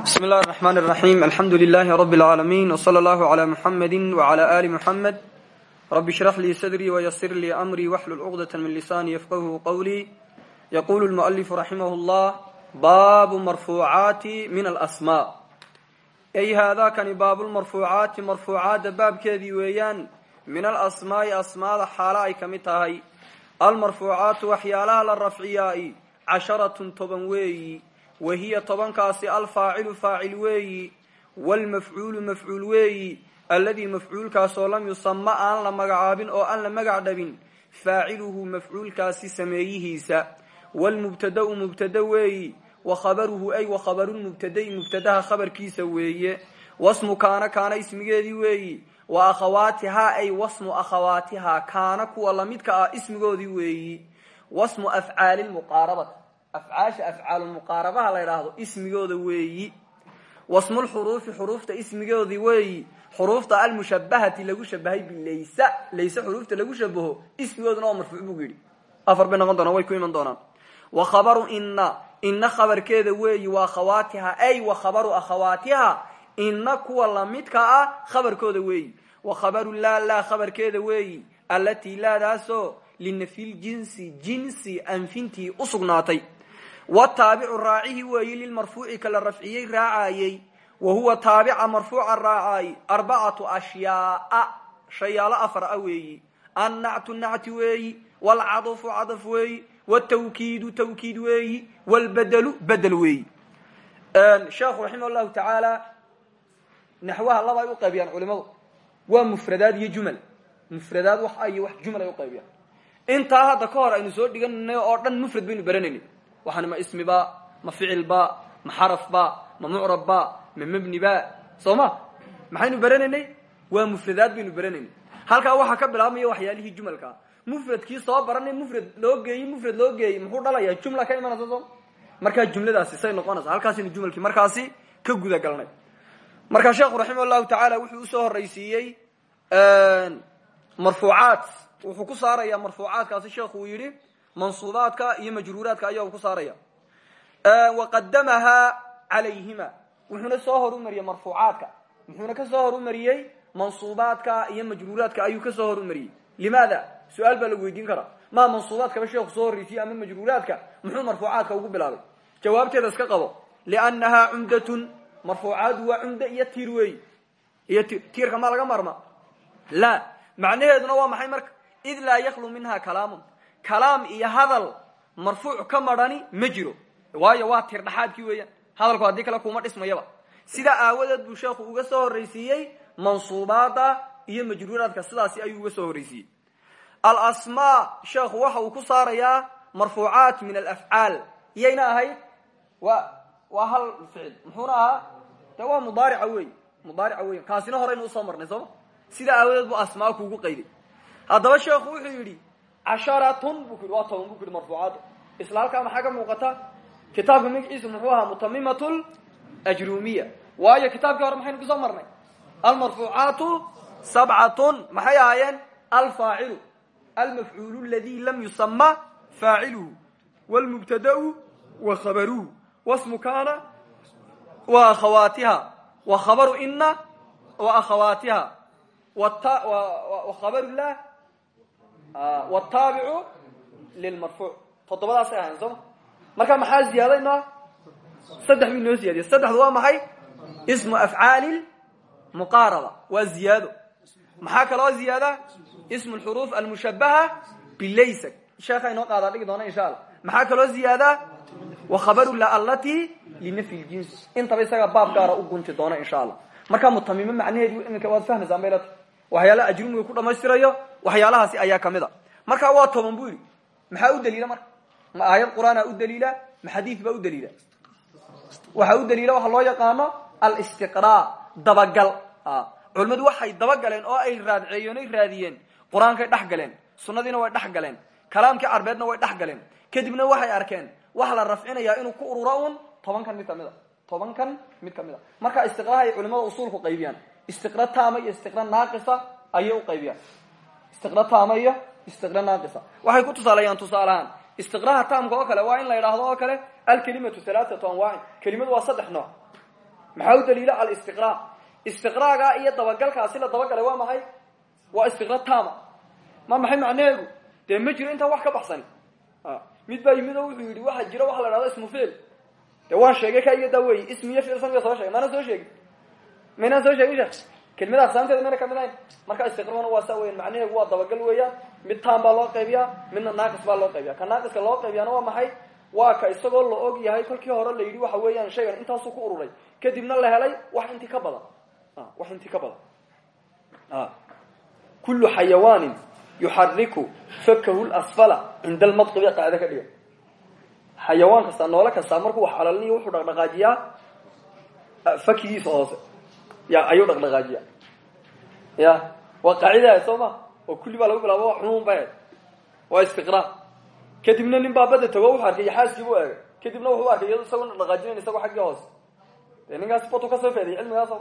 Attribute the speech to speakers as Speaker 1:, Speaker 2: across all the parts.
Speaker 1: bismi اllahi الرحman الرaحيm alxamdu لlh rb العaalamiin وslى اllah عlى mحamedi وعlى ali mحamed rabi اshrax lii sadrii وysir lii amrii wxlul cqdaة min lisani yfqhu qwlii yqulu الmuؤlif raximah اllah baabu marfuucaati min alasmaa ay haadaakani baabulmarfuucaati marfuucaadda baabkeedii weeyaan min alasmaa'i asmaada xaalo ay ka mid tahay almarfuucaatu waxyaalaha la rafciyaai casharatun toban weeyi wa hiya tobankaasi alfaacilu faacil weeyi waalmafcuulu mafcuul weeyi alladii mafcuulkaasoo lam yusama aan la magacaabin oo aan la magac dhabin faaciluhu mafcuulkaasi sameeyihiisa. Wlmubtadau mubtada weeyi wa khabaruhu ay wa khabarulmubtadai mubtadaha khabarkiisa weeye. Wasmu kaana kaana ismigeedii weeyi wa akhawaatihaa ay wasmu akhawaatihaa kaana kuwa lamidka ah ismigoodii weeyi. Wasmu afcaali lmuqaarabati afcaasha afcaalumuqaarabaha la ydhaahdo ismigooda weeyi. Wasmulxuruufi xuruufta ismigoodii weeyi. Xuruufta almushabahati lagu shabahay bilaysa layse xuruufta lagu shabaho ismigooduna waa marfuuc buu yidhi. Afar bay noqon doonaan way ku iman doonaan. Wa khabaru inna inna khabarkeeda weeyi waa akhawaatiha ay wa khabaru akhawaatiha inna kuwa lamidka ah khabarkooda weeyi. Wa khabaru laa laa khabarkeeda weeyi allatii laadaasoo linafyiljinsi jinsi anfintii u wataabicu raacihi weeyi lilmarfuuci kala rafciyey raacayey. Wa huwa taabica marfuuca raacay arbacatu ashyaaa shayaalo afar a weeyi. Annactu nacti weeyi waalcadufu cadaf weeyi wtawkiidu tawkiid weeyi wlbedelu bedel weeyi. Sheekhu raximah llahu tacaala naxwaha laba ay u qaybiyaan culimadu waa mufradaad iyo jumal. Mufradaad wax iyo wax jumal ay u qaybiyaan. Intaa hadda ka hor aynu soo dhiganay oo waxaan ma ismi ba ma ficil ba ma xaraf ba ma mucrab ba ma mebni ba soo ma? Maxaynu baranaynay? Waa mufradaad baynu baranaynay. Halkaa waxaa ka bilaabmaya waxyaalihii jumalkaa mufradkii soo baranay mufrad loo geeyey mufrad loo geeyey muxuu dhalayaa? Jumla ka imanaysa soo markaa jumladaasi say noqonaysa. Halkaasaynu jumalkii markaasi ka guda galnay. Markaa sheekhu raximah llahu tacaala wuxuu u soo horraysiiyey marfuucaat. Wuxuu ku saarayaa marfuucaadkaasi sheekhu uu yidhi mansuubaadka iyo majruuraadka ayaa ku saaraya. Waqadamahaa calayhima wuxuuna soo horumariyey marfuucaadka. Muxuuna ka soo horumariyey mansuubaadka iyo majruuraadka ayuu ka soo horumariyey. Limaada? Su'aal baa lagu weydiin karaa. Maa mansuubaadkaba sheekhu soo horreysiyey ama majruuraadka? Muxuu marfuucaadka ugu bilaabay? Jawaabteeda iska qabo. Liannahaa cumdatun marfuucaadu waa cumda iyo tiir weey iyo ti tiirka maa laga marma. La macnaheeduna kalaam iyo hadal marfuuc ka marhani ma jiro. Waayo waa tiir dhaxaadkii weeyaan. Hadalku haddii kale kuma dhismayaba. Sidaa aawadeed buu sheekhu uga soo horreysiiyey mansuubaada iyo majruuraadka sidaasi ayuu uga soo horreysiiyey alasmaa sheekhu waxa uu ku saarayaa marfuucaat min alafcaal iyayna ahayd wa waa hal ficil. Muxuuna ahaa? De waa mudaarica wey mudaarica wey kaasina horeynu u soo marnay sooma sidaa aawadeed buu asmaa kuugu qayday. Haddaba sheekhu wuxuu yidhi casharatun bu ku yidhi waa toban bu ku yidhi marfuucaadda isla halkaa maxaa ka muuqata? Kitaabka magaciisu muxuu ahaa mutamimat ajrumiya. Waayo kitaabkii hore maxaynu ku soo marnay? Almarfuucaatu sabcatun maxay ahaayeen? Alfaacilu. Almafcuulu ladi lam yusama faaciluhu. Wlmubtadau wa khabaruhu. Wasmu kana wa akhawaatiha. Wa khabaru ina wa akhawaatiha. Wa khabaru lah wtaabicu lilmarfuuc toddobadaasay ahayn sooma marka maxaa ziyaadaynaa saddex bu inoo ziyadiya saddexdu waa maxay? Ismu afcaali muqaaraba waa ziyaado. Maxaa kaloo ziyaada? Ismu lxuruuf almushabaha bilaysa sheekha inoo qaadaa dhigi doona insha allah. Maxaa kaloo ziyaada? Wa khabaru la allati linafyi ljins intaba isaga baab gaara u gunti doona insha allah. Markaa mutamimo macnaheedu iminka waad fahmaysaan bay waxyaalaha ajrumiga ku dhamaystirayo waxyaalahaasi ayaa ka mid a. Markaa waa toban bu yidhi maxaa u daliila marka ma aayad qur'aana u daliila? Ma xadiid baa u daliila? Waxaa u daliila waxa loo yaqaano alistiqraa dabagal. Culimmadu waxay dabagaleen oo ay raadceeyeen oy raadiyeen qur'aankay dhex galeen sunnadiina way dhex galeen kalaamkii carbeedna way dhex galeen. Kadibna waxay arkeen waxa la rafcinayaa inuu ku ururo un tobankan mid ka mid a tobankan mid ka mid a. Marka istiqraha ay culimada usuulku qaybiyaan istiqra taama iyo istiqra naaqisa ayay u qaybiyaan istiqra taama iyo istiqra naaqisa waxay ku tusaaleeyaan tusaalahaan. Istiqraha taamka oo kale waa in la yidhaahdo oo kale alkelimatu halaaatu anwaacin kelimadu waa saddex nooc. Maxaa u daliila? Alistiqraa. Istiqraaga iyo dabagalkaasi la dabagalay waa maxay? Waa istiqra tama ma maxay macnaheedu dee ma jiro intaan wax ka baxsani mid baa yimid oo wuxuu yidhi waxaa jira waxa la dhahda ismu ficil dee sheegay ka iyo daa wey ismi iyo ficil samiga soo sheegay. Maana soo sheegin maynaan soo sheegin sheekh kelimada aqsaamteeda mayna ka mid ahayn. Marka istiqrana waa saa macnaheedu waa dabagal weeyaan mid taan baa loo qaybiyaa midna naaqis baa loo qaybiya ka naaqiska loo qaybiyaana waa maxay? Waa ka isagoo la og yahay kolkii hore la yidhi waxa weeyaan shaygan intaasuu ku ururay kadibna la helay wax intii ka badan. Wax intii ka badan. Kullu xayawaanin yuxariku fakahu lasfala cinda almadqi bay qaacida ka dhigan. Xayawaan kasta noole kastaa markuu wax calalinayo wuxuu dhaqdhaqaajiyaa fakigiisa hoose ya ayuu dhaqdhaqaajiya ya waa qaacidaha soo ma oo kulli baa lagu bilaabo wa xumuun ba waa istiqraa kadibna nin baa bada tago wuxuu arkay yaxaaskii buu eegay kadibna wuxuu arkay iyado isagoo dhaqaajinayn isagoo xaggii hoose dee ninkaas batu ka soo feeday cilmigaas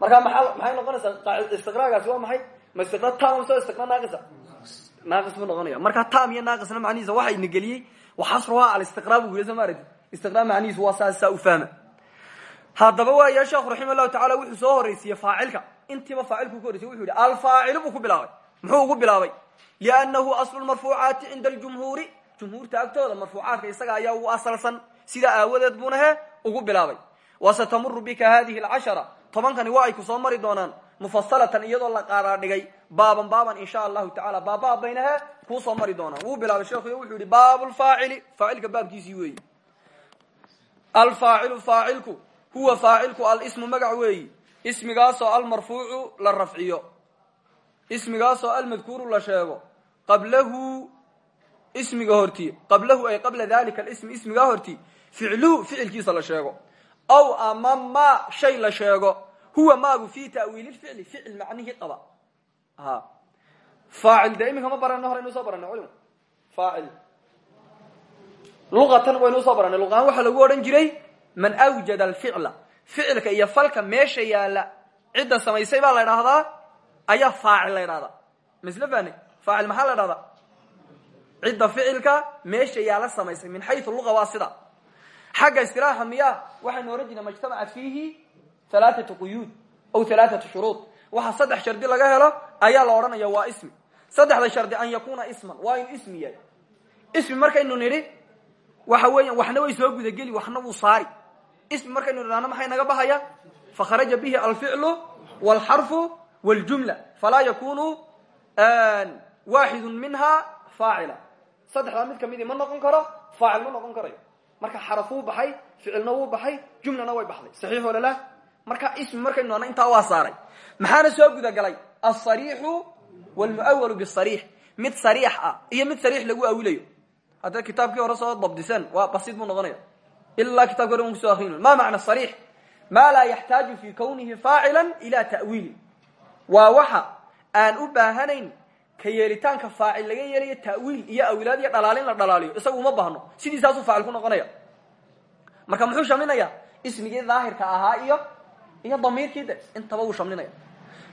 Speaker 1: markaa maa maxay noqonaysaa istiqraagaasi waa maxay ma istiqra tam mise istiqra naaqisa naaqis buu noqonaya markaa tam iyo naaqisna macnihiisa waxa ina geliyey waxasruha alistiqra bu guya soo ma aragti istiqra macnihiisu waa saa saa u fahma haddaba waaya sheekhu raxima llahu tacala wuxuu soo horeysiiyey faacilka. Intiiba faacilku ka horreysay wuxu yihi alfaacilu buu ku bilaabay. Muxuu ugu bilaabay? Liannahu aslu lmarfuucaati cinda aljumhuuri. Jumhuurta agtooda marfuucaadka isaga ayaa ugu asalsan sidaa aawadeed buuna he ugu bilaabay. Wasatamuru bika hadihi alcashara tobankani waa ay ku soo mari doonaan mufasalatan iyadoo la qaaraadhigay baaban baaban insha allahu tacala baabbaab bayna he kuu soo mari doonaan. Wuu bilaabay sheekhu wuxuu yihi baabu lfaacili faacilka baabkiisii weeyi alfaacilu faacilku huwa faacilku alismu magac weeyi. Ismigaasoo almarfuucu la rafciyo. Ismigaasoo almadkuuru la sheego. Qablahu ismiga horti. Qablahu ay qabla dalika alismi ismigaa horti. Ficluhu ficilkiisa la sheego. Aw ama ma shay la sheego. Huwa maagu fi ta'wiili ficli. Ficil macnihii qaba. Faacil dee iminka ma barano hore inuu soo baranay culima faacil waynu u soo baranay luqahaan lagu odhan jiray man awjada alficla ficilka iyo falka meesha yaalla cidda samaysay baa la idhaahdaa ayaa faacil la ydhahdaa masle fani faacil maxaa la dhahdaa cidda ficilka meesha yaalla samaysay min xayu luqa waa sida. Xagga istilaaxa miya waxaynu ohan jirnay majtamaca fiihi alaaatu quyuud aw alaaatu shuruud. Waxa saddex shardi laga helo ayaa la odhanaya waa ismi. Saddexda shardi an yakuna isman waa inu ismi yahay. Ismi markaynu nidhi waxa weeya waxna way soo gudageli waxna wuu saari ismi markaynu nidhahno maxay naga bahaya fakharaja bihi alficlu wاlxarfu wاljumla falaa yakunu waaxidu minha faacila saddexdaa mid kamidi ma noqon karo faacil ma noqon karayo. Marka xaraf wuu baxay ficilna wuu baxay jumlana way baxday. Saxiix wala la marka ismi markaynu nahno intaa waa saaray. Maxaana soo gudagalay? Alsariixu wlmuawalu bisariix mid sariix ah iyo mid sariix lagu awilayo haddaad kitaabkii hore soo dabdiseen waa basiid buu noqonaya ilaa kitabki hore un kuso akrin ma macna sariix ma laa yaxtaaju fi kawnihi faacila ila ta'wiili waa waxa aan u baahanayn ka yeelitaanka faacil laga yeelayo ta'wiil iyo awilaad iyo dhalaalin la dhalaaliyo isagu uma baahno sidiisaasuu faacil ku noqonaya marka muxuu shaminaya ismigii daahirka ahaa iyo iyo damiirkii de intaba wuu shamlinaya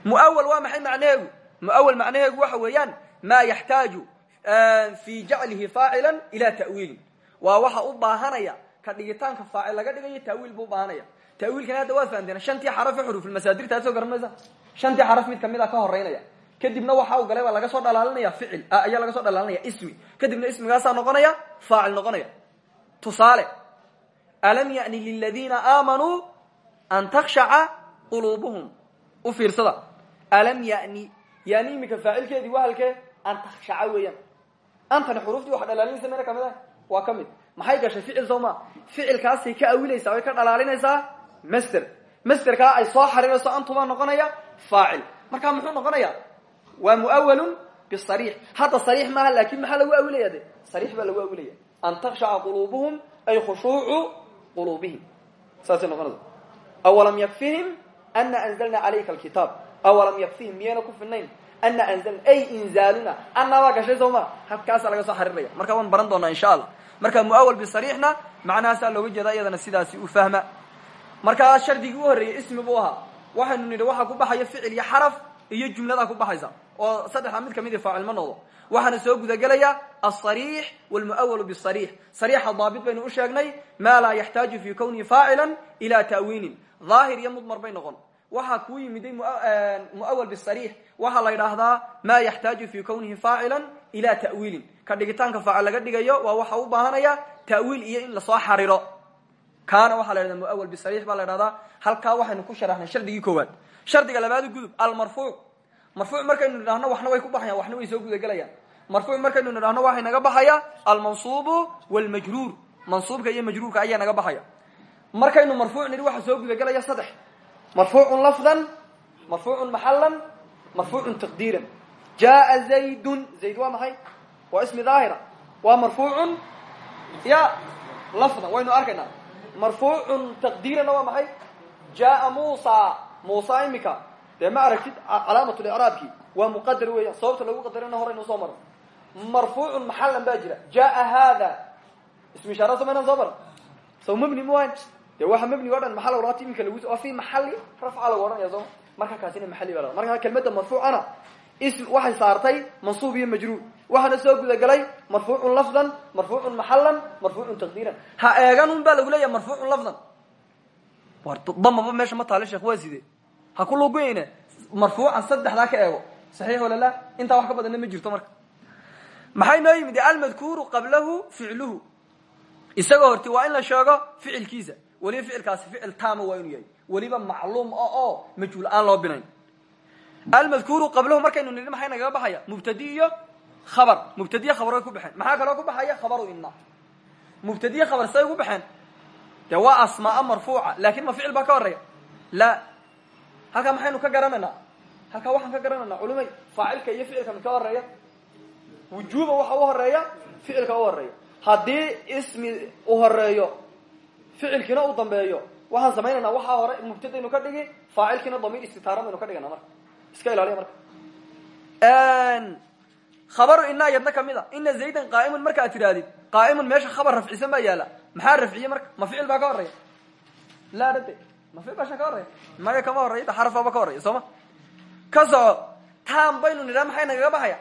Speaker 1: muawal waa maxay macnaheegu muawal macnaheegu waxa weeyaan ma yaxtaaju fi jaclihi faacila ila ta'wiilin waa waxa u baahanaya ka dhigitaanka faacil laga dhigayo ta'wiil buu ubaahanaya ta'wiilkana hadda waad fahamteen shantii xaraf ee xurufulmasaadirta ad soo garan maysa shantii xaraf mid ka mid a ka horeynaya kadibna waxa uu galay baa laga soo dhalaalinaya ficil ayaa laga soo dhalaalinaya ismi. Kadibna ismigaasaa noqonaya faacil noqonaya. Tusaale alam yani liladiina aamanuu an takshaca quluubuhum? U fiirsada. Alam yani yani imika faacilkeedii waa halkee an takshaca weeyaan. Antani xuruuftii waxa dhalaalinaysa mayna ka mid ah? Waa ka mid maxay gashay ficil soo ma? Ficilkaasay ka awilaysaa way ka dhalaalinaysaa master masterkaa ay soo xariirayso antubaa noqonaya faacil. Marka muxuu noqonaya? Waa muawalun bisariix. Hadda sariix maaha laakin maxaa lagu awilaya de sariix baa lagu awilaya. An takshaca quluubuhum ay khushuucu quluubihim. Saasay noqonaysa. Awalam yakfihim ana anzalna calayka alkitaab. Awalam yakfihim miyayna ku filnayn ana anzalna ay inzaaluna. Anabaa gashay soo ma? Halkaasaa laga soo xariiraya. Marka waan baran doonaa insha allah marka muawal bisariixna macnahaasaa looga jeeda iyadana sidaasi u fahma. Markaa shardigii u ismi buu ahaa. Waxaynu nidhi waxaa ku baxaya ficil iyo xaraf iyo jumladaa ku baxaysa. Oo saddexdaa mid kamidi faacil ma noqdo. Waxaana soo gudagelaya alsariix walmu'awalu bisariix sariixa daabit baynu u sheegnay maa laa yaxtaaju fi kownihi faacila ila ta'wiilin. Daahir iyo mudmar bay noqon. Waxaa kuu yimiday muawal bisariix waxaa la yidhaahdaa maa yaxtaaju fi kownihi faacila ila ta'wiilin. Ka dhigitaanka faacil laga dhigayo waa waxa u baahanaya ta'wiil iyo in la soo xariro. Kaana waxaa la yhahda muawal bisariix baa la ydhahdaa halkaa waxaynu ku sharaxnay shardigii koowaad. Shardiga labaad gudub almarfuuc. Marfuuc markaynu nidhahno waxna way ku baxayaan waxna way soo gudagelayaan. Marfuuc markaynu nidhahno waxay naga baxaya almansuubu walmajruur. Mansuubka iyo majruurka ayaa naga baxaya. Markaynu marfuuc nidhi waxa soo gudagelaya saddex. Marfuucun lafdan marfuucun maxalan marfuucun taqdiiran jaa zaydun zayd waa maxay? Waa ismi daahira. Waa marfuucun ya lafdan waynu arkaynaa marfuucun taqdiiranna waa maxay? Jaa musa musa imika. Dee ma aragtid calaamat licraabki waa muqadar weeyaan. Sababta lagu qadarina horaynu soo maro. Marfuucun maxalan baa jira. Jaa hada ismu ishaara somaynan soo mara saw mabni muan de waxa mabniga o dhan maxaa lagu imika lagu waa fi maxali rafca lagu odhanaya sooma marka kaasina maxali ba marka kelmadda marfuucana ism waxay saartay mansuub iyo majruur. Waxaana soo gudagalay marfuucun lafdan marfuucun maxalan marfuucun taqdiiran. Ha eegan un baa lagu leeyahay marfuucun lafdan. War damaba meesha ma taale sheekh waa sidee? Ha ku luguyne marfuucan saddexdaa ka eego. Saxiix wala la intaa wax ka badanna ma jirto marka. Maxay noo yimid? Almadkuuru qablahu ficluhu. Isagoo horti waa in la sheego ficilkiisa. Weliba ficilkaasi ficil taama waa inuu yahay. Weliba macluum o oo majhuul aan loo almadkuuru qablahu markaynu nidhi maxay nagaga baxaya? Mubtadi iyo khabar. Mubtadiye khabar way ku baxeen. Maxaa kaloo ku baxaya? Khabaru ina mubtadiye khabar say ku baxeen. Dee waa asmaaa marfuuca laakiin ma ficil baa ka horreeya la. Halkaa maxaynu ka garanaynaa? Halkaa waxaan ka garanaynaa culimay faacilka iyo ficilka mid ka horreeya wujuuba waxa u horreeya ficilka u horreeya haddii ismi u horeeyo ficilkiina u dambeeyo waxaan samaynaynaa waxaa hore mubtadaynu ka dhigi faacilkiina damiir istitaara baynu ka marka iska ilaaliya marka. Khabaru ina yadna ka mid a ina zaydan qaa'imun marka ad tidhahdid qaa'imun meesha khabar rafcisan baa yaalla. Maxaa rafciye marka? Ma ficil baa ka horreeya la dhade ma ficil baasha ka horreeya maya kama horeya da xarafaba ka horeya soo ma? Ka soco taan baynu nidhaa maxay nagaga baxaya?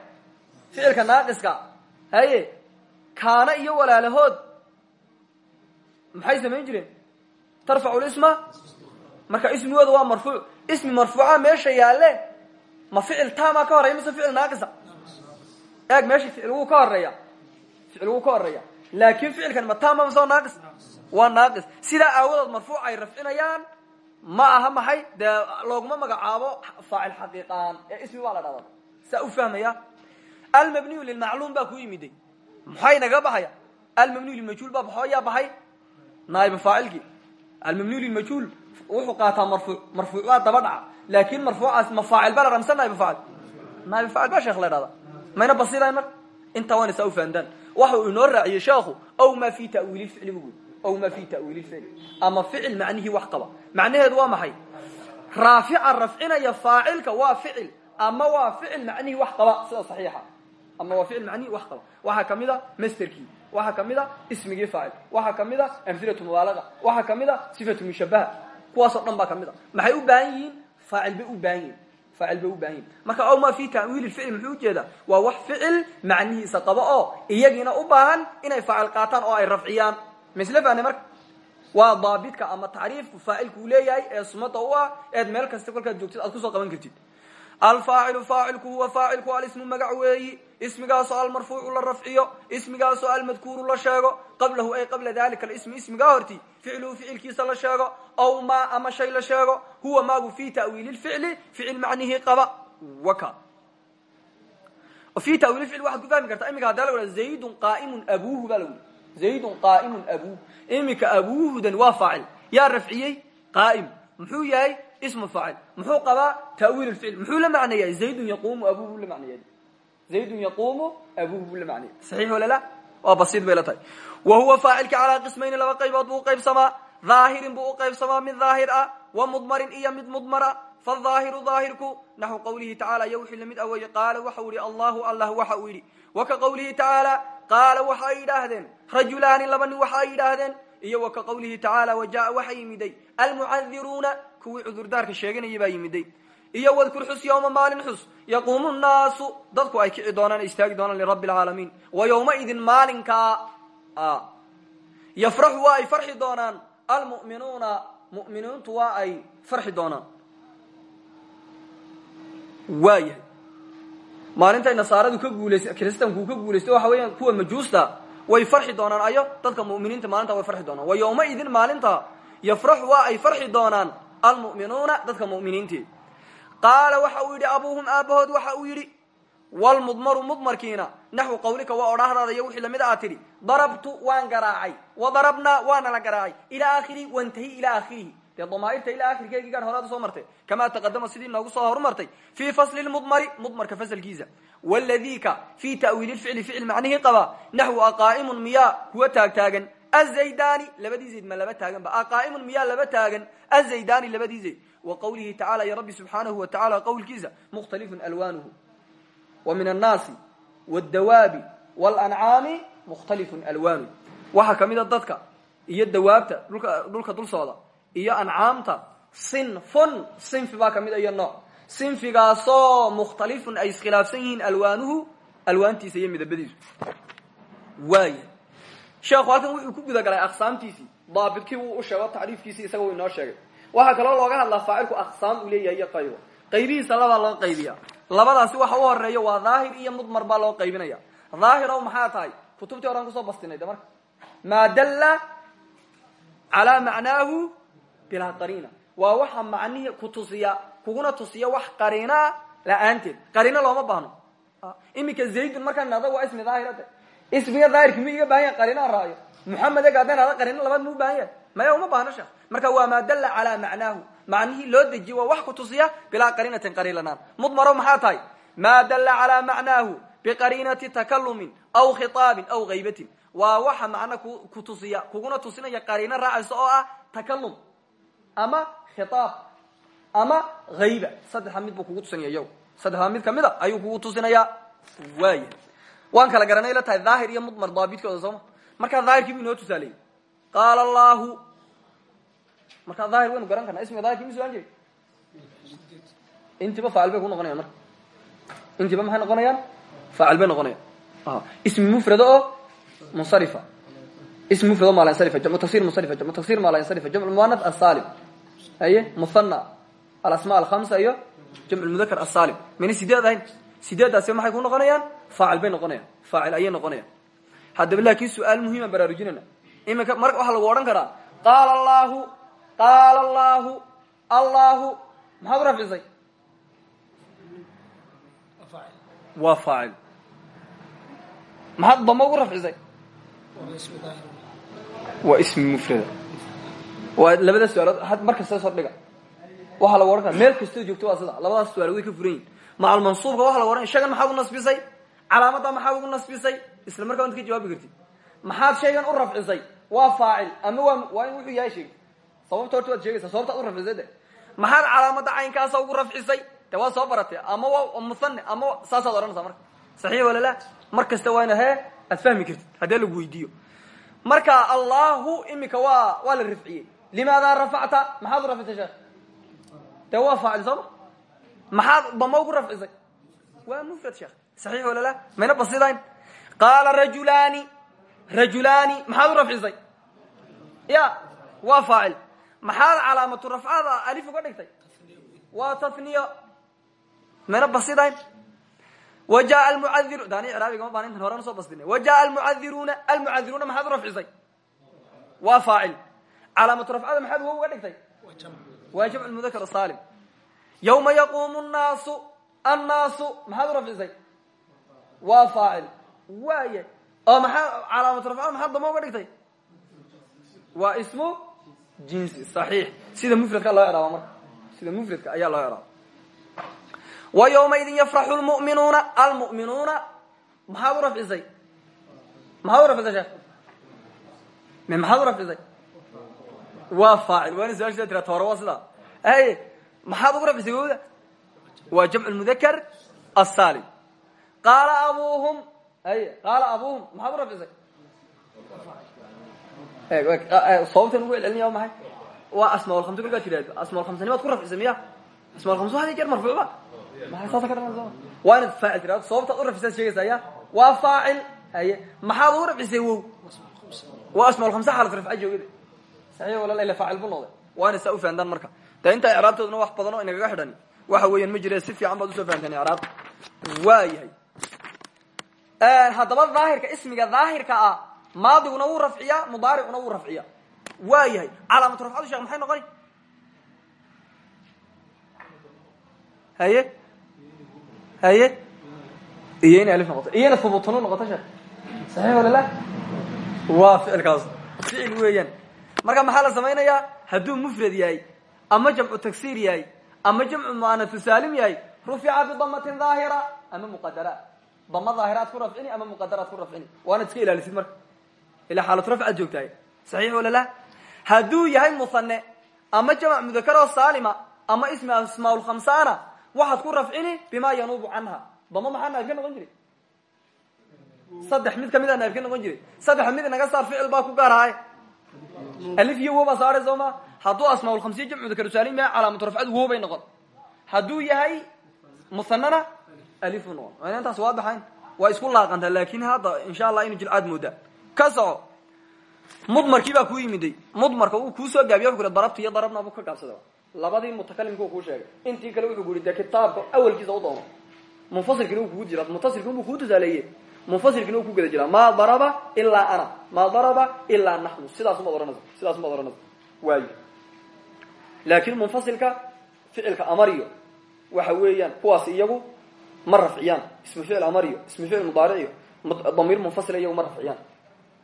Speaker 1: Ficilka naaqiska haye kaana iyo walaalahood. Maxay samayn jireen? Tarfacu lisma marka ismigooda waa marfuuc. Ismi marfuuca meesha yaalle ma ficil taamaa ka horeya mise ficil naaqisa? Eeg meesha ficil wuu ka horreeya ficil wuu ka horreeya laakin ficilkan ma taama mise waa naaqis? Waa naaqis. Sidaa aawadood marfuuc ay rafcinayaan ma aha maxay? Dee looguma magacaabo faacil xaqiiqaan. Ee ismi baa la dhahda saa u fahmaya? Almabniyu lilmacluum baa ku yimiday. Maxay naga baxaya? Almabniyu lilmajhuul baa wuxuu qaataa marfuuc marfuuc waa daba dhaca laakin marfuucaas ma faacil baa la dhaa mise naaibu faacil naaibu faacil baa sheekh la dhahda mayna basidayn marka intaa waana saa ufahamtaan waxa uu inoo raaciyey sheekhu ow ma fi ta'wiili ficli bu ow ma fi ta'wiili ficli ama ficil macnihii wax qaba. Macnaheedu waa maxay? Raafica rafcinaya faacilka waa ficil ama waa ficil macnihii wax qaba sida saxiixa? Ama waa ficil macnihii wax qaba. Waxaa ka mid a masterkii waxaa ka mid a ismigii faacil waxaa ka mid a amhilatu mubaalaga waxaa ka mid a sifatu mushabaha kuwaasoo dhan baa ka mid a. Maxay u baahan yihiin? Faacil bay u baahan yihiin faacil bay u baahan yihiin marka ow ma fi ta'wiili ficil muxuu u jeedaa waa wax ficil macnihiisa qaba oo iyagiina u baahan inay faacil qaataan oo ay rafciyaan. Misle fahne marka? Waa daabidka ama tacriifku faacilku uu leeyahay ee sumada u ah eed meel kasta kolkaad joogtid aad ku soo qaban kartid alfaacilu faacilku huwa faacilku alismu magac weeyi ismigaasoo almarfuucu la rafciyo. Ismigaasoo almadkuuru la sheego. Qablahu ay qabla dalika alismi ismigaa horti ficluhu ficilkiisa la sheego. Aw ma ama shay la sheego. Huwa maagu fi ta'wiili lficli ficil macnihii qaba. Waka. Fi tawiil ficl waxaad ku fahmi kartaa iminka haddaa lagu zaydun qaa'imun abuuhu baa lagu zaydun qaa'imun abuuh iminka abuuhudan waa faacil. Yaa rafciyey qaa'im. Muxuu yahay ismu faacil muxuu qabaa ta'wiil lficl muxuu la macneeya zaydun yaquumu abuuh buu la macneeya zaydun yaquumu abuuh buu la macneeya saxiix wala la waa basiid bay la tahay wa huwa faacilka calaa qismayni laba qaybood buu uqaybsamaa dhaahirin buu uqaybsamaa mid dhaahir ah wa mudmarin iyo mid mudmara fadhaahiru dhaahirku naxwu qawlihi tacala iyo wixii la mid aweye qaala waxa uu yihi allahu allah waxa uu yidhi wa ka qawlihi tacaala qaala waxa ay yidhaahdeen rajulaani laba nin waxa ay yidhaahdeen iyo wa ka qawlihi tacaala wa jaa waxa yimiday almucadiruuna kuwii cudurdaarka sheeganayay baa yimiday. Iyo wadkur xus yowma maalin xus yaquumu nnaasu dadku ay kici doonaan istaagi doonaan lirabbi alcaalamiin wa yowmaidin maalinkaa yafraxu waa ay farxi doonaan almu'minuuna mu'miniintu waa ay farxi doonaan. Waayahay. Maalintay nasaaradu ka guulaysa kristanku ka guulaysta waxa weeyaan kuwa majuusta way farxi doonaan. Ayo dadka mu'miniinta maalinta way farxi doonaan. Wa yowmaidin maalinta yafraxu waa ay farxi doonaan almu'minuuna dadka mu'miniintii. Qaala waxa uu yidhi abuuhum aabahood waxa uu yidhi wlmudmaru mudmarkiina naxwu qawlika waa odhaahdaada iyo wixii la mid aa tidhi darabtu waan garaacay wadarabnaa waana la garaacay ilaa aakhirihi wantahi ilaa aakhirihi. Dee damaairta ilaa akhirkeegii gaar horaada soo martay kamaa taqadama sidii noogu soo horumartay fii fasli lmudmari mudmarka fasalkiisa wladika fii ta'wiili ficli ficil macnihii qaba naxwu aqaa'imun miyaa kuwa taagtaagan azaydani labadii zayd ma laba taagan ba aqaa'imun miyaa laba taagan azaydani labadii zayd wa qawlihi tacala ya rabbi subxaanahu wa tacala qowlkiisa mukhtalifun alwaanuhu wa min annaasi wاdawaabi wاlancaami mukhtalifun alwaanu waxaa kamida dadka iyo dawaabta dhulka dul socda iyo ancaamta sinfun sinfi baa ka mid iyo nooc sinfigaasoo mukhtalifun ay iskhilaafsan yihiin alwaanuhu alwaantiisa iyo midabadiisu waaya sheekhu halkan wuxuu ku guda galay aqsaamtiisii daabidkii wuu u sheego tacriifkiisii isaga uu inoo sheegay. Waxaa kaloo looga hadlaa faacilku aqsaam uu leeyahay iyo qaybo. Qaybihiisa labaa loo qaybiya labadaasi waxa u horreeya waa dhaahir iyo mudmar baa loo qaybinaya dhaahir o maxaa tahay? Kutubtii horan ku soo bastinay de marka maa dalla calaa macnaahu bilaa qariina waa waxa macnihi kutusiya kuguna tusiya wax qariinaa la'aanteed qariino looma baahno. Iminka zaydun markaan nada waa ismi daahirade ismiga daahirka mi iga baahan yahay raayo. Muxamed eg haddaan hada qariino labaad baahan yahay. Maya uma baahno sheekh. Marka waa maa dalla calaa macnaahu. Macnihii loo dejiye waa wax kutusiya bilaa qariinatin qariinlanaan mudmaro maxaa tahay? Maa dalla calaa macnaahu biqariinati takalumin aw khiaabin aw haybatin waa waxa macno kutusiya kuguna tusinaya qariino raacaysa oo ah takalum ama khiaab ama hayba saddexda mid buu kugu tusinaya yo saddexda mid ka mid a ayuu kugu tusinayaa waaya waan kala garanay la tahay dhaahir iyo mudmar daabidkooda sooma markaa dhaahirkii bu inoo tusaaleeyey. Qaala allahu markaa dhaahir waynu garan karna ismiga daahirki misuaan jiri intiba faacil bay ku noqonayan marka. Intiba maxay noqonayaan? Faacil bay noqonayan ismi mufrada oo munsarifa. Ismi mufrad oo maalansarifa jamcu taksir munsarifa jamcu taksir maalansarifa jamcu muanaf asalim haye muhana alasma alhamsa iyo jamcu mudakar asalim mayna sideed ahayn sideeddaasi maxay ku noqonayaan faacil bay noqonayaan faacil ayay noqonayaan haddaba laakin su'aal muhiima baraarujinayna iminka mar waxaa lagu odhan karaa qaala allahu qaala allahu allahu maxaad u rafcisay waa faacil maxaad damo ugu rafcisay waa ismi mufrada waa labada su'aalood mar kasta lagu odhan kara meel kastoo joogto waa sida labadaas su'aalood way ka furan yihiin macal mansuubka waxa lagu ohanaya shagan maxaad u nasbisay? Calaamadda maxaad ugu nasbisay? Isla markaa ka jawaabi kartid. Maxaad shaygan u rafcisay? Waa faacil ama waa waa in wuxuu yahay sheeg sababta horta waad sababtaad u rafcisay de maxaad calaamadda caynkaasa ugu rafcisay? De waa soo baratay ama waa muhane ama saasaad odhanaysaa marka. Saxiix walala mar kasta waa ina aad fahmi kartid haddii lagu weydiiyo. Marka allahu imika waa waa la rafciyey limaada rafacta maxaad rafcisay de waa faacil sooma maxaad damo ugu rafcisay? Waa mufrad sheekh. Saxiix walala mayna basidayn qaala rajulaani rajulaani maxaad u rafcisay? Ya waa faacil. Maxaad calaamatu rafcada alif uga dhigtay? Waa taniyo mayna basidayn wa jaa almucadiru daani icraabigama baan intan horena soo basdina wa jaa almucadiruuna almucadiruuna maxaad u rafcisay? Waa faacil. Calaamatu dhigtay waa jamc mudakar salim yawma yaquumu nnaasu annaasu maxaad rafcisay? Waa faacil waaya oo maxaa calaamatu rafcada maxaad damo uga dhigtay? Waa ismu jinsi saxiix. Sida mufradka loo eraaba marka. Sida mufradka ayaa loo eraaba. Wa yawmaidin yafraxu lmu'minuuna almu'minuuna maxaad u rafcisay? Maxaad u rafcisay sheekh? Me maxaad u rafcisay waa faacil waana su'aasha tira toora waa sidaa. Haye maxaad ugu rafcisay wowda waa jamcu mudakar asalim qaala abuuhum haye qaala abuuhum maxaad u rafcisay sababtan ugu celcelinaya waa maxay? Waa asmaa lkhamsa kolkaa tidhahdo asmaa lkhamsanimaad ku rafcisay miya? Asmaul khamsa hadi jeer marfuucba maa saasa ka dhalan waa inaad faacil tirado sababtaad u rafcisaad sheegaysa ya waa faacil haye maxaad ugu rafcisay wow waa asmaul khamsa xaalad rafca joogada saxiix wala ila faacil buu noqday. Waa inay saa u fahantaan marka. Dee intaa icraabtooduna wax badan oo inagaga xidhan waxa weeyaan ma jire si fiican baad u soo fahanteen icraabta waa yahay haddaba daahirka ismiga daahirka ah maadiguna wuu rafciyaa mudaaricuna wuu rafciya waa yahay calaamatu rafcadu sheekh maxay noqoni? Haye? Haye? Iyo inay alif noqoto. Iyo inay hubutunu noqoto sheekh. Saxiix wala la waa ficilkaas. Ficil weeyaan marka maxaa la samaynayaa? Hadduu mufrad yahay ama jamcu tagsir yahay ama jamcu muanatu saalim yahay rufica bidamatin daahira ama muqadara dama daahiraad ku rafcini ama muqadaraad ku rafcini. Waanaad iska ilaalisid marka. Ilaa xaalatu rafc aad joogtahay. Saxiix wala la hadduu yahay muhane ama jamc mudakar oo saalima ama ismi asmaa lkhamsaana waxaad ku rafcini bima yanuubu canha. Dama maxaa naayib ka noqon jiray? Saddex mid ka mid a naayib ka noqon jiray. Saddexa mid naga saar ficil baa ku gaarhaaye alif iyo wo baa saare soo ma hadduu asmaa lkhamsiya jamc mudakar saalim yahay calaamatu rafcadu wo bay noqon. Hadduu yahay muhanana alifu noqon. Waa intaas waa baxayn. Waa isku laaqantaa laakin hadda insha allah inu jilcaad moodaa. Ka soco mudmarkii baa kuu yimiday. Mudmarka uu kuusoo gaabiya wuxu darabta iyo darabna buu ka gaabsada labadii mutakalimku kuu sheegay. Intii kale wuxuu ku yidhi dee kitaabka awalkiisa u doono. Munfasilkina uu kugu jira mutasilkina buu kuu tusaaleeye munfasilkina uu ku geda jiraa maa daraba ilaa ana maa daraba ilaa naxnu sidaasumaad ohanaysa sidaasumaad ohanaysa waayo. Laakin munfasilka ficilka amariyo waxa weeyaan kuwaas iyagu ma rafciyaan. Ismu ficil amariyo ismu ficil mudaariciyo damiir munfasila iyagu ma rafciyaan.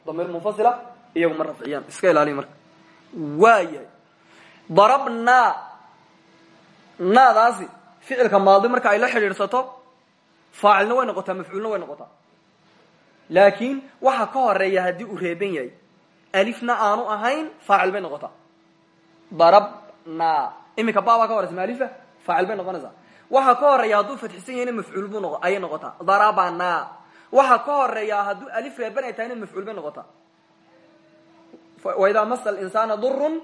Speaker 1: Damiir munfasila iyagu ma rafciyaan. Iska ilaaliya marka. Waayahay darabnaa naadaasi ficilka maadi marka ay la xidhiidhsato faacilna way noqotaa mafcuulna way noqotaa laakiin waxa ka horreeya haddii uu reeban yahay. Alifna aanu ahayn faacil bay noqotaa darabnaa iminka ba baa ka horeysa ma alifa? Faacil bay noqonaysaa waxa ka horreeya hadduu fadxisan yahayna mafcuul buu noqo ayay noqotaa darabana waxa ka horreeya hadduu alif reeban ay tahayna mafcuul bay noqotaa waidaa masa alinsana durun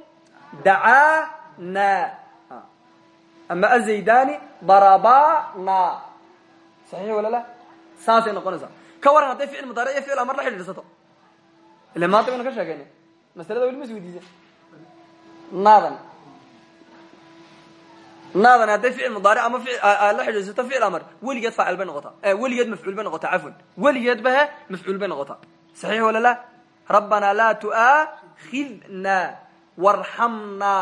Speaker 1: dacaana ama azaydani darabana saxiix wala la? Saasay noqonaysaa ka waran hadday ficil mudaaric iyo ficil amar la xidhiidhsato. Ile maanta baynu ka sheegayna masalada weli ma is weydiisa naadan. Naadan hadday ficil mudaaric ama la xidhiidhsato ficil amar weligeed faacil bay noqotaa. Weligeed mafcuul bay noqotaa cafwan. Weligeed ba he mafcuul bay noqotaa. Saxiix wala la rabbana laa tu'aakhidna warxamna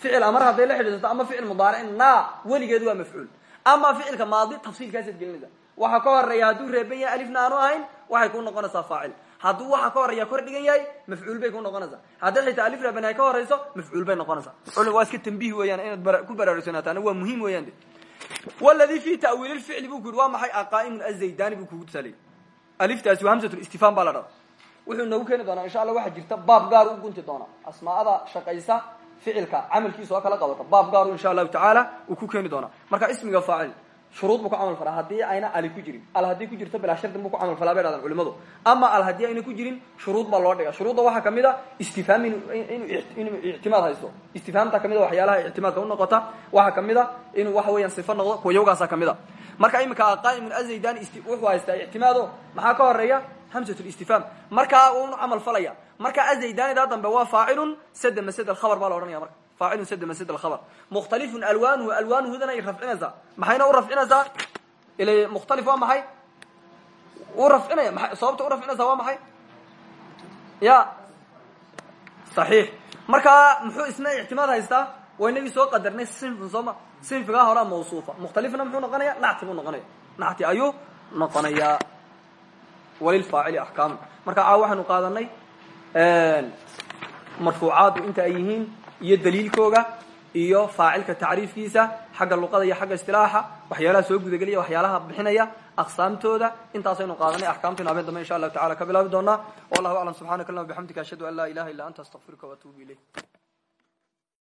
Speaker 1: ficil amar hadday la xidhiidsato ama ficil mudaaric na weligeed waa mafcuul. Ama ficilka maadi tafsiilkaasaad gelinaysa waxa ka horreeya hadduu reeban yahay alifna aanu ahayn waxay ku noqonaysaa faacil. Hadduu waxa ka horreeya kor dhigan yahay mafcuul bay ku noqonaysaa. Haddii xitaa alif reeban ay ka horeyso mafcuul bay noqonaysaa. Waa iska tambiih weeyaan inaad ku baraarugsanaataan waa muhiim weeyaan de. Wladii fi ta'wiil ficli bu ku yidhi waa maxay? Aqaa'imun azaydani buu kugu tusaaleyey aliftaasi waa hamsat istifhaam baa la dhada wuxuu noogu keeni doonaa insha allah waxaa jirta baab gaar u gunti doonaa. Asmaada shaqaysa ficilka camalkiisa oo kala qabata baab gaaru insha allahu tacaala uu ku keeni doonaa. Marka ismiga faacil shuruud buu ku camal falaa haddii ayna ali ku jirin. Al haddii ku jirto bilaa shardin buu ku camal falaa bay dhahdaan culimadu ama al haddii ayna ku jirin shuruud baa loo dhiga shuruudda waxaa ka mid a istifhaam inuu ictimaad haysto. Istifhaamta ka mid a waxyaalaha ictimaadka unoqota waxaa ka mid a inuu waxa weeyaan sifo noqdo kuwayawgaasa ka mid a marka iminka aqaa'imun azaydani wuxuu haystaa ictimaado maxaa ka horreeya hamsat listifhaam markaa unu camal falaya. Marka azaydanida dambe waa faacilun sada masad alkhabar baa la odhanaya marka faacilun sada masad alkhabar mukhtalifun alwanuhu alwanuhudana ay rafcinaysaa maxayna u rafcinaysaa ila mukhtalif waa maxay u rafcinaya ma sababta u rafcinaysaa waa maxay ya saxiix markaa muxuu isna ictimaad haystaa waa inagii soo qadarnay sinfin sooma sinfigaa horaa mawsuufa mukhtalifna muxuu noqonaya nacti buu noqonaya nacti ayuu noqonayaa walilfaacili axkaam marka caawa waxaanu qaadanay marfuucaaddu inta ay yihiin iyo daliilkooga iyo faacilka tacriifkiisa xagga luqada iyo xagga istilaaxa waxyaalaha soo gudagelaya waxyaalaha bixinaya aqsaamtooda. Intaasaynu qaadanay axkaamtaynu habeen dambe insha allahu tacala ka bilaabi doonaa wallahu aclam subxanaka allahuma bixamdika ashhadu an laa ilaha illa anta astaqfiruka waatuubu ilayk